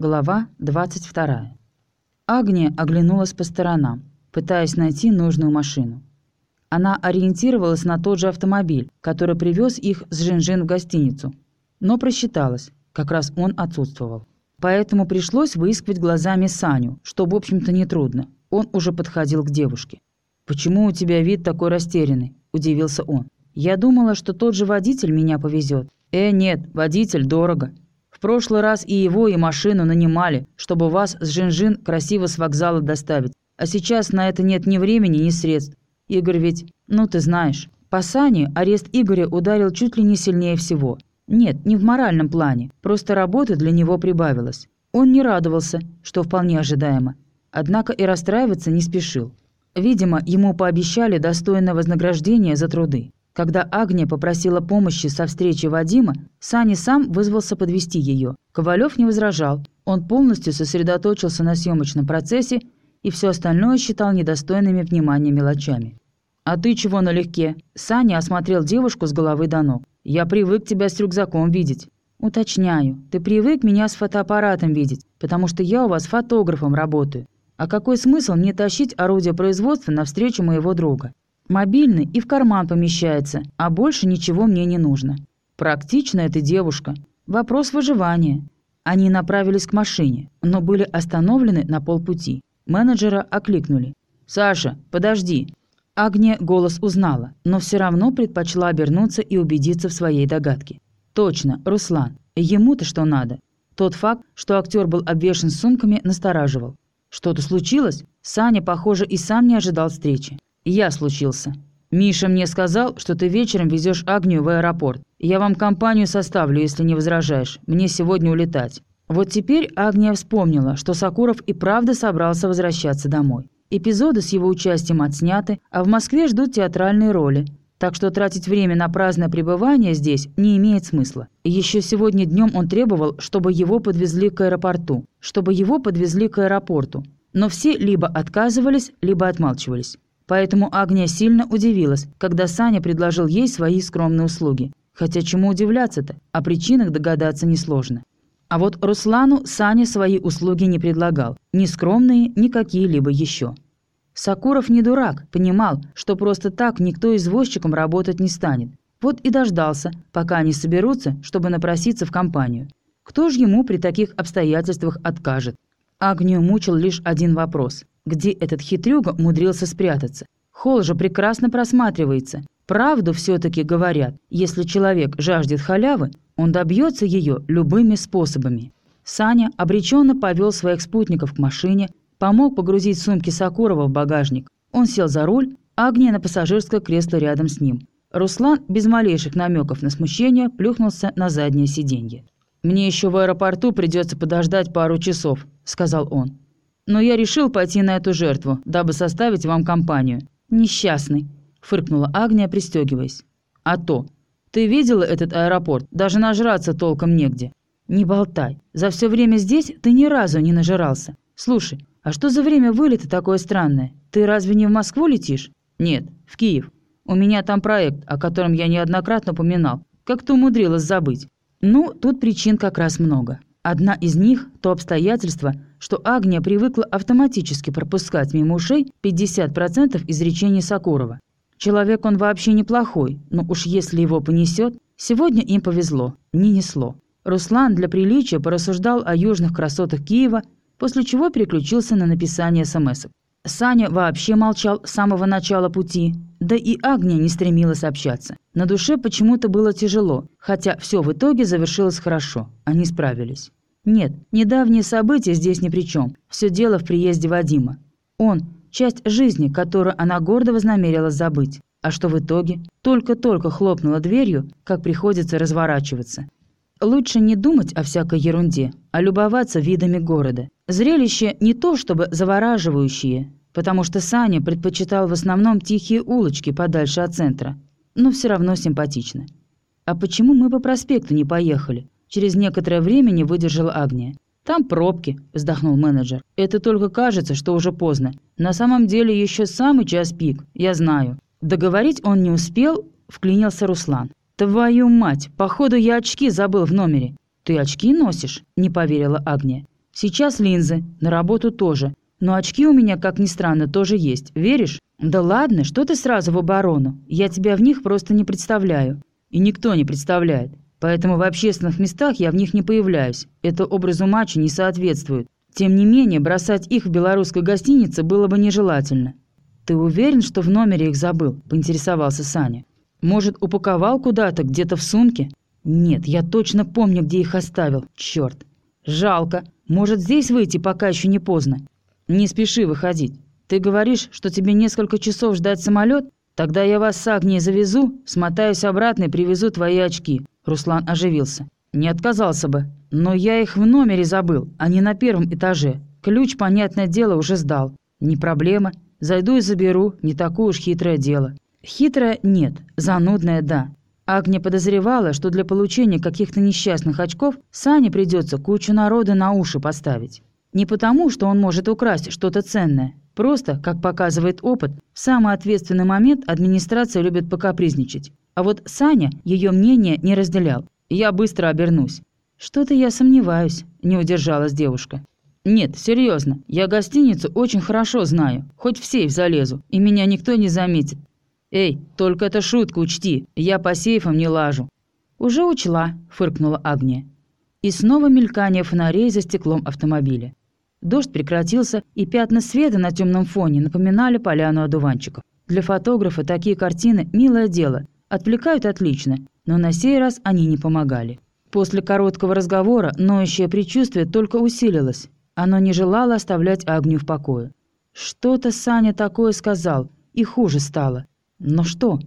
Глава 22. Агния оглянулась по сторонам, пытаясь найти нужную машину. Она ориентировалась на тот же автомобиль, который привез их с Жинжин в гостиницу, но просчиталась, как раз он отсутствовал. Поэтому пришлось выискивать глазами Саню, что, в общем-то, нетрудно. Он уже подходил к девушке. «Почему у тебя вид такой растерянный?» – удивился он. «Я думала, что тот же водитель меня повезет. «Э, нет, водитель дорого. В прошлый раз и его, и машину нанимали, чтобы вас с Жинжин красиво с вокзала доставить. А сейчас на это нет ни времени, ни средств. Игорь ведь, ну ты знаешь. По Сане арест Игоря ударил чуть ли не сильнее всего. Нет, не в моральном плане, просто работы для него прибавилось. Он не радовался, что вполне ожидаемо. Однако и расстраиваться не спешил. Видимо, ему пообещали достойное вознаграждение за труды. Когда Агния попросила помощи со встречи Вадима, Сани сам вызвался подвести ее. Ковалев не возражал. Он полностью сосредоточился на съемочном процессе и все остальное считал недостойными внимания мелочами. «А ты чего налегке?» Саня осмотрел девушку с головы до ног. «Я привык тебя с рюкзаком видеть». «Уточняю, ты привык меня с фотоаппаратом видеть, потому что я у вас фотографом работаю. А какой смысл мне тащить орудие производства навстречу моего друга? Мобильный и в карман помещается, а больше ничего мне не нужно. Практичная ты девушка. Вопрос выживания. Они направились к машине, но были остановлены на полпути. Менеджера окликнули. «Саша, подожди!» Агния голос узнала, но все равно предпочла обернуться и убедиться в своей догадке. «Точно, Руслан. Ему-то что надо?» Тот факт, что актер был обвешан сумками, настораживал. Что-то случилось? Саня, похоже, и сам не ожидал встречи. «Я случился. Миша мне сказал, что ты вечером везешь Агнию в аэропорт. Я вам компанию составлю, если не возражаешь. Мне сегодня улетать». Вот теперь Агния вспомнила, что Сакуров и правда собрался возвращаться домой. Эпизоды с его участием отсняты, а в Москве ждут театральные роли. Так что тратить время на праздное пребывание здесь не имеет смысла. Еще сегодня днем он требовал, чтобы его подвезли к аэропорту. Чтобы его подвезли к аэропорту. Но все либо отказывались, либо отмалчивались. Поэтому Агния сильно удивилась, когда Саня предложил ей свои скромные услуги. Хотя чему удивляться-то? О причинах догадаться несложно. А вот Руслану Саня свои услуги не предлагал. Ни скромные, ни какие-либо еще. Сакуров не дурак, понимал, что просто так никто извозчиком работать не станет. Вот и дождался, пока они соберутся, чтобы напроситься в компанию. Кто ж ему при таких обстоятельствах откажет? Агнию мучил лишь один вопрос где этот хитрюга умудрился спрятаться. Холл же прекрасно просматривается. Правду все-таки говорят, если человек жаждет халявы, он добьется ее любыми способами. Саня обреченно повел своих спутников к машине, помог погрузить сумки Сакурова в багажник. Он сел за руль, Агния на пассажирское кресло рядом с ним. Руслан, без малейших намеков на смущение, плюхнулся на заднее сиденье. «Мне еще в аэропорту придется подождать пару часов», — сказал он. Но я решил пойти на эту жертву, дабы составить вам компанию». «Несчастный», — фыркнула Агния, пристегиваясь. «А то. Ты видела этот аэропорт? Даже нажраться толком негде». «Не болтай. За все время здесь ты ни разу не нажирался. Слушай, а что за время вылета такое странное? Ты разве не в Москву летишь?» «Нет, в Киев. У меня там проект, о котором я неоднократно упоминал. Как ты умудрилась забыть?» «Ну, тут причин как раз много. Одна из них – то обстоятельство, что Агния привыкла автоматически пропускать мимо ушей 50% изречений Сокурова. Человек он вообще неплохой, но уж если его понесет, сегодня им повезло, не несло. Руслан для приличия порассуждал о южных красотах Киева, после чего переключился на написание смс -ок. Саня вообще молчал с самого начала пути, да и Агния не стремилась общаться. На душе почему-то было тяжело, хотя все в итоге завершилось хорошо, они справились. Нет, недавние события здесь ни при чем. Все дело в приезде Вадима. Он – часть жизни, которую она гордо вознамерилась забыть. А что в итоге? Только-только хлопнула дверью, как приходится разворачиваться. Лучше не думать о всякой ерунде, а любоваться видами города. Зрелище не то чтобы завораживающее, потому что Саня предпочитал в основном тихие улочки подальше от центра, но все равно симпатично. А почему мы по проспекту не поехали? Через некоторое время не выдержала Агния. «Там пробки», – вздохнул менеджер. «Это только кажется, что уже поздно. На самом деле еще самый час пик, я знаю». Договорить он не успел, вклинился Руслан. «Твою мать, походу я очки забыл в номере». «Ты очки носишь?» – не поверила Агния. Сейчас линзы, на работу тоже. Но очки у меня, как ни странно, тоже есть. Веришь? Да ладно, что ты сразу в оборону? Я тебя в них просто не представляю. И никто не представляет. Поэтому в общественных местах я в них не появляюсь. Это образу матча не соответствует. Тем не менее, бросать их в белорусской гостинице было бы нежелательно. «Ты уверен, что в номере их забыл?» – поинтересовался Саня. «Может, упаковал куда-то, где-то в сумке?» «Нет, я точно помню, где их оставил. Черт. Жалко. Может, здесь выйти, пока еще не поздно?» «Не спеши выходить. Ты говоришь, что тебе несколько часов ждать самолет? Тогда я вас с Агнией завезу, смотаюсь обратно и привезу твои очки». Руслан оживился. «Не отказался бы. Но я их в номере забыл, а не на первом этаже. Ключ, понятное дело, уже сдал. Не проблема. Зайду и заберу. Не такое уж хитрое дело». «Хитрое – нет. Занудное – да. Агния подозревала, что для получения каких-то несчастных очков Сане придется кучу народа на уши поставить. Не потому, что он может украсть что-то ценное. Просто, как показывает опыт, в самый ответственный момент администрация любит покапризничать. А вот Саня ее мнение не разделял. «Я быстро обернусь». «Что-то я сомневаюсь», – не удержалась девушка. «Нет, серьезно, я гостиницу очень хорошо знаю. Хоть в сейф залезу, и меня никто не заметит. «Эй, только это шутка, учти, я по сейфам не лажу». «Уже учла», – фыркнула Агния. И снова мелькание фонарей за стеклом автомобиля. Дождь прекратился, и пятна света на темном фоне напоминали поляну одуванчиков. Для фотографа такие картины – милое дело, отвлекают отлично, но на сей раз они не помогали. После короткого разговора ноющее предчувствие только усилилось. Оно не желало оставлять Агню в покое. Что-то Саня такое сказал, и хуже стало. Но что?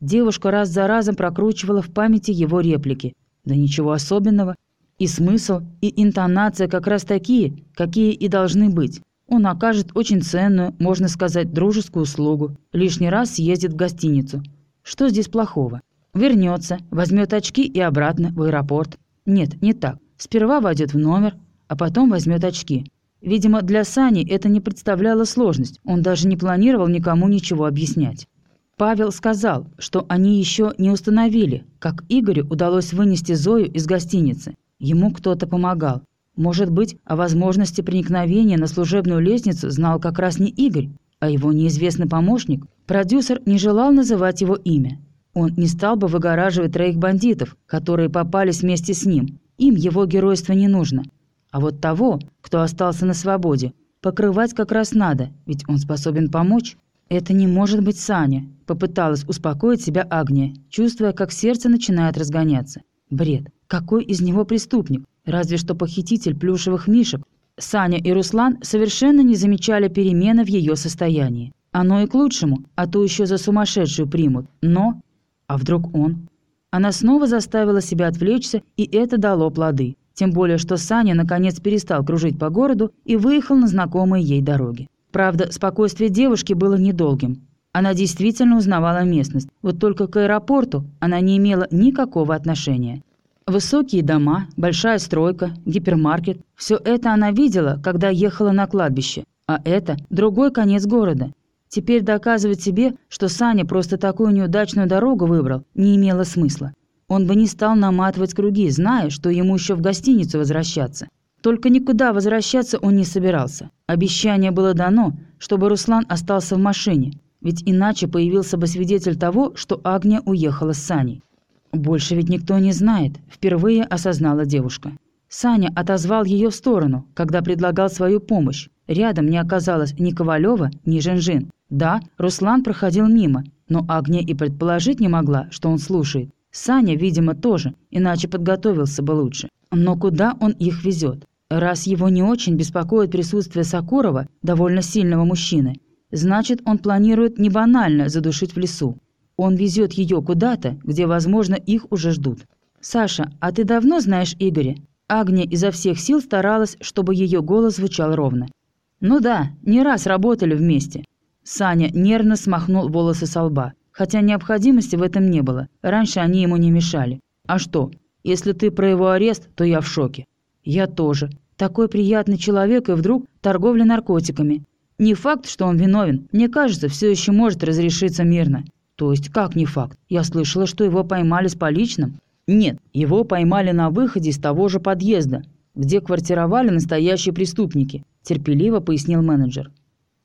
Девушка раз за разом прокручивала в памяти его реплики. Да ничего особенного. И смысл, и интонация как раз такие, какие и должны быть. Он окажет очень ценную, можно сказать, дружескую услугу. Лишний раз съездит в гостиницу. Что здесь плохого? Вернется, возьмет очки и обратно в аэропорт. Нет, не так. Сперва войдет в номер, а потом возьмет очки. Видимо, для Сани это не представляло сложность. Он даже не планировал никому ничего объяснять. Павел сказал, что они еще не установили, как Игорю удалось вынести Зою из гостиницы. Ему кто-то помогал. Может быть, о возможности проникновения на служебную лестницу знал как раз не Игорь, а его неизвестный помощник. Продюсер не желал называть его имя. Он не стал бы выгораживать троих бандитов, которые попались вместе с ним. Им его геройство не нужно. А вот того, кто остался на свободе, покрывать как раз надо, ведь он способен помочь. «Это не может быть Саня», – попыталась успокоить себя Агния, чувствуя, как сердце начинает разгоняться. Бред. Какой из него преступник? Разве что похититель плюшевых мишек. Саня и Руслан совершенно не замечали перемены в ее состоянии. Оно и к лучшему, а то еще за сумасшедшую примут. Но... А вдруг он? Она снова заставила себя отвлечься, и это дало плоды. Тем более, что Саня наконец перестал кружить по городу и выехал на знакомые ей дороги. Правда, спокойствие девушки было недолгим. Она действительно узнавала местность, вот только к аэропорту она не имела никакого отношения. Высокие дома, большая стройка, гипермаркет – все это она видела, когда ехала на кладбище. А это другой конец города. Теперь доказывать себе, что Саня просто такую неудачную дорогу выбрал, не имело смысла. Он бы не стал наматывать круги, зная, что ему еще в гостиницу возвращаться. Только никуда возвращаться он не собирался. Обещание было дано, чтобы Руслан остался в машине, ведь иначе появился бы свидетель того, что Агния уехала с Саней. «Больше ведь никто не знает», – впервые осознала девушка. Саня отозвал ее в сторону, когда предлагал свою помощь. Рядом не оказалось ни Ковалева, ни Женжин. Да, Руслан проходил мимо, но Агния и предположить не могла, что он слушает. Саня, видимо, тоже, иначе подготовился бы лучше. Но куда он их везет? Раз его не очень беспокоит присутствие Сокурова, довольно сильного мужчины, значит, он планирует не банально задушить в лесу. Он везет ее куда-то, где, возможно, их уже ждут. «Саша, а ты давно знаешь Игоря?» Агния изо всех сил старалась, чтобы ее голос звучал ровно. «Ну да, не раз работали вместе». Саня нервно смахнул волосы со лба, хотя необходимости в этом не было. Раньше они ему не мешали. «А что? Если ты про его арест, то я в шоке». «Я тоже. Такой приятный человек и вдруг торговля наркотиками. Не факт, что он виновен. Мне кажется, все еще может разрешиться мирно. То есть как не факт? Я слышала, что его поймали с поличным. Нет, его поймали на выходе из того же подъезда. где квартировали настоящие преступники», – терпеливо пояснил менеджер.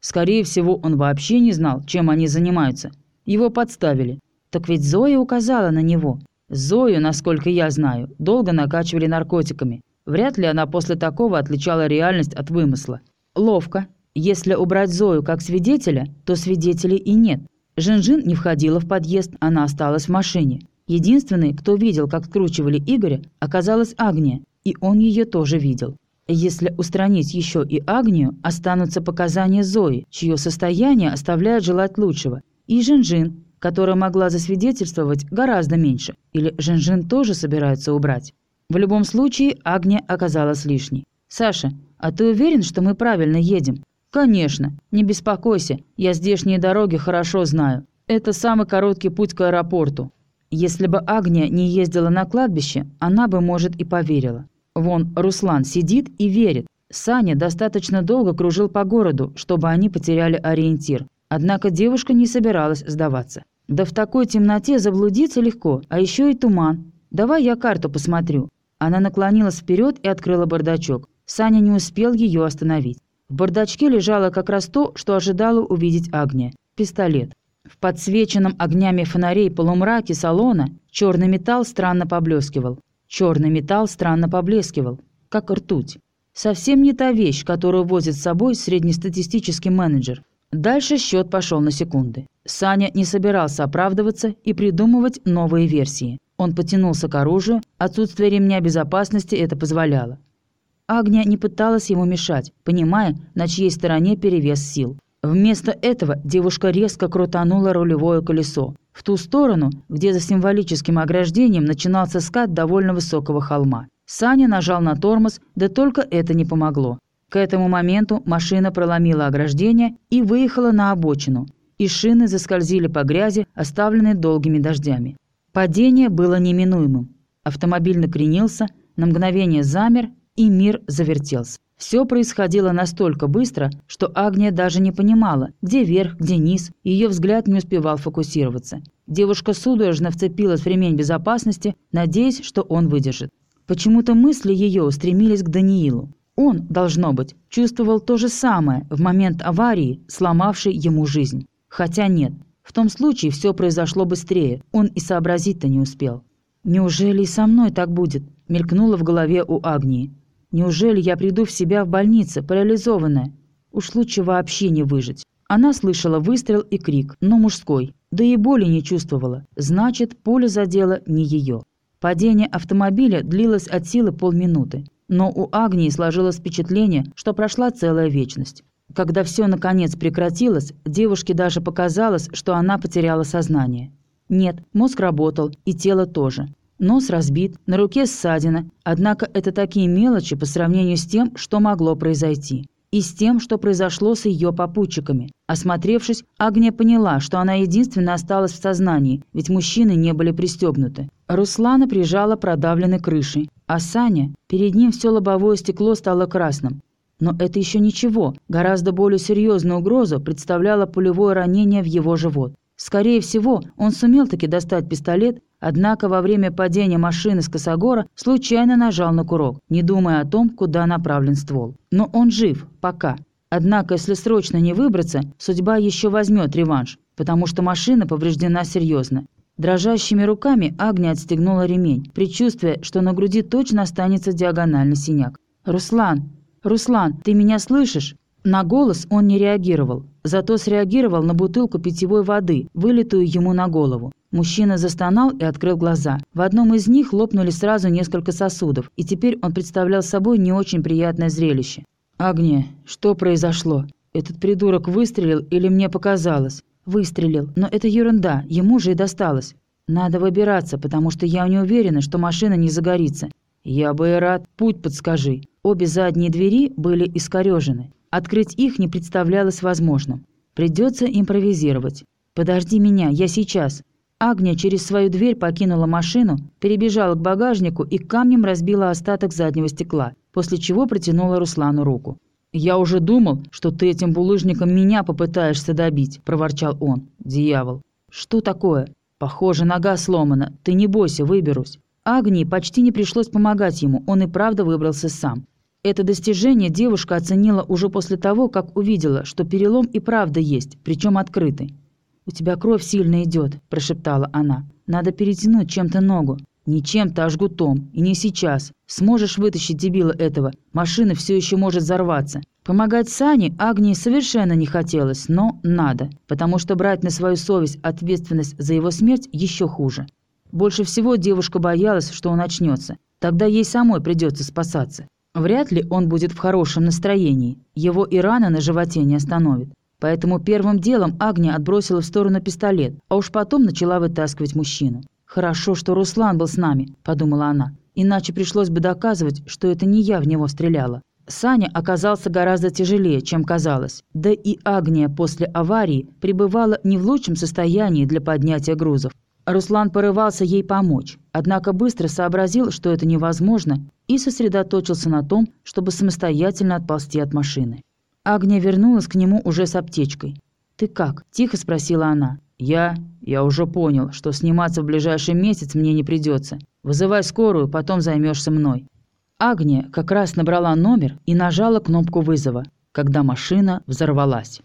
«Скорее всего, он вообще не знал, чем они занимаются. Его подставили. Так ведь Зоя указала на него. Зою, насколько я знаю, долго накачивали наркотиками. Вряд ли она после такого отличала реальность от вымысла. Ловко. Если убрать Зою как свидетеля, то свидетелей и нет. Жинжин не входила в подъезд, она осталась в машине. Единственный, кто видел, как скручивали Игоря, оказалась Агния, и он ее тоже видел. Если устранить еще и Агнию, останутся показания Зои, чье состояние оставляет желать лучшего, и Жинжин, которая могла засвидетельствовать гораздо меньше, или Жинжин тоже собираются убрать. В любом случае, Агния оказалась лишней. «Саша, а ты уверен, что мы правильно едем?» «Конечно. Не беспокойся, я здешние дороги хорошо знаю. Это самый короткий путь к аэропорту». Если бы Агния не ездила на кладбище, она бы, может, и поверила. Вон, Руслан сидит и верит. Саня достаточно долго кружил по городу, чтобы они потеряли ориентир. Однако девушка не собиралась сдаваться. «Да в такой темноте заблудиться легко, а еще и туман. Давай я карту посмотрю». Она наклонилась вперед и открыла бардачок. Саня не успел ее остановить. В бардачке лежало как раз то, что ожидала увидеть Агния – пистолет. В подсвеченном огнями фонарей полумраке салона черный металл странно поблескивал. Черный металл странно поблескивал, как ртуть. Совсем не та вещь, которую возит с собой среднестатистический менеджер. Дальше счет пошел на секунды. Саня не собирался оправдываться и придумывать новые версии. Он потянулся к оружию, отсутствие ремня безопасности это позволяло. Агния не пыталась ему мешать, понимая, на чьей стороне перевес сил. Вместо этого девушка резко крутанула рулевое колесо в ту сторону, где за символическим ограждением начинался скат довольно высокого холма. Саня нажал на тормоз, да только это не помогло. К этому моменту машина проломила ограждение и выехала на обочину, и шины заскользили по грязи, оставленной долгими дождями. Падение было неминуемым. Автомобиль накренился, на мгновение замер, и мир завертелся. Все происходило настолько быстро, что Агния даже не понимала, где верх, где низ, ее взгляд не успевал фокусироваться. Девушка судорожно вцепилась в ремень безопасности, надеясь, что он выдержит. Почему-то мысли ее устремились к Даниилу. Он, должно быть, чувствовал то же самое в момент аварии, сломавшей ему жизнь. Хотя нет, в том случае все произошло быстрее, он и сообразить-то не успел. «Неужели и со мной так будет?» – мелькнуло в голове у Агнии. «Неужели я приду в себя в больнице, парализованная? Уж лучше вообще не выжить». Она слышала выстрел и крик, но мужской, да и боли не чувствовала, значит, пуля задела не ее. Падение автомобиля длилось от силы полминуты. Но у Агнии сложилось впечатление, что прошла целая вечность. Когда все наконец прекратилось, девушке даже показалось, что она потеряла сознание. Нет, мозг работал, и тело тоже. Нос разбит, на руке ссадина, однако это такие мелочи по сравнению с тем, что могло произойти. И с тем, что произошло с ее попутчиками. Осмотревшись, Агния поняла, что она единственная осталась в сознании, ведь мужчины не были пристегнуты. Руслана прижала продавленной крышей, а Саня, перед ним все лобовое стекло стало красным. Но это еще ничего, гораздо более серьезную угрозу представляло пулевое ранение в его живот. Скорее всего, он сумел таки достать пистолет, однако во время падения машины с Косогора случайно нажал на курок, не думая о том, куда направлен ствол. Но он жив, пока. Однако, если срочно не выбраться, судьба еще возьмет реванш, потому что машина повреждена серьезно. Дрожащими руками Агния отстегнула ремень, предчувствуя, что на груди точно останется диагональный синяк. «Руслан! Руслан, ты меня слышишь?» На голос он не реагировал, зато среагировал на бутылку питьевой воды, вылитую ему на голову. Мужчина застонал и открыл глаза. В одном из них лопнули сразу несколько сосудов, и теперь он представлял собой не очень приятное зрелище. «Агния, что произошло? Этот придурок выстрелил или мне показалось?» Выстрелил, но это ерунда, ему же и досталось. Надо выбираться, потому что я не уверена, что машина не загорится. Я бы и рад, путь подскажи. Обе задние двери были искорежены. Открыть их не представлялось возможным. Придется импровизировать. «Подожди меня, я сейчас». Агния через свою дверь покинула машину, перебежала к багажнику и камнем разбила остаток заднего стекла, после чего протянула Руслану руку. «Я уже думал, что ты этим булыжником меня попытаешься добить», – проворчал он. «Дьявол». «Что такое?» «Похоже, нога сломана. Ты не бойся, выберусь». Агнии почти не пришлось помогать ему, он и правда выбрался сам. Это достижение девушка оценила уже после того, как увидела, что перелом и правда есть, причем открытый. «У тебя кровь сильно идет», – прошептала она. «Надо перетянуть чем-то ногу». «Не чем-то, а жгутом. И не сейчас. Сможешь вытащить дебила этого. Машина все еще может взорваться». Помогать Сане Агнии совершенно не хотелось, но надо, потому что брать на свою совесть ответственность за его смерть еще хуже. Больше всего девушка боялась, что он очнется. Тогда ей самой придется спасаться. Вряд ли он будет в хорошем настроении. Его и рана на животе не остановит. Поэтому первым делом Агния отбросила в сторону пистолет, а уж потом начала вытаскивать мужчину. «Хорошо, что Руслан был с нами», – подумала она. «Иначе пришлось бы доказывать, что это не я в него стреляла». Саня оказался гораздо тяжелее, чем казалось. Да и Агния после аварии пребывала не в лучшем состоянии для поднятия грузов. Руслан порывался ей помочь, однако быстро сообразил, что это невозможно, и сосредоточился на том, чтобы самостоятельно отползти от машины. Агния вернулась к нему уже с аптечкой. «Ты как?» – тихо спросила она. «Я... я уже понял, что сниматься в ближайший месяц мне не придется. Вызывай скорую, потом займешься мной». Агния как раз набрала номер и нажала кнопку вызова, когда машина взорвалась.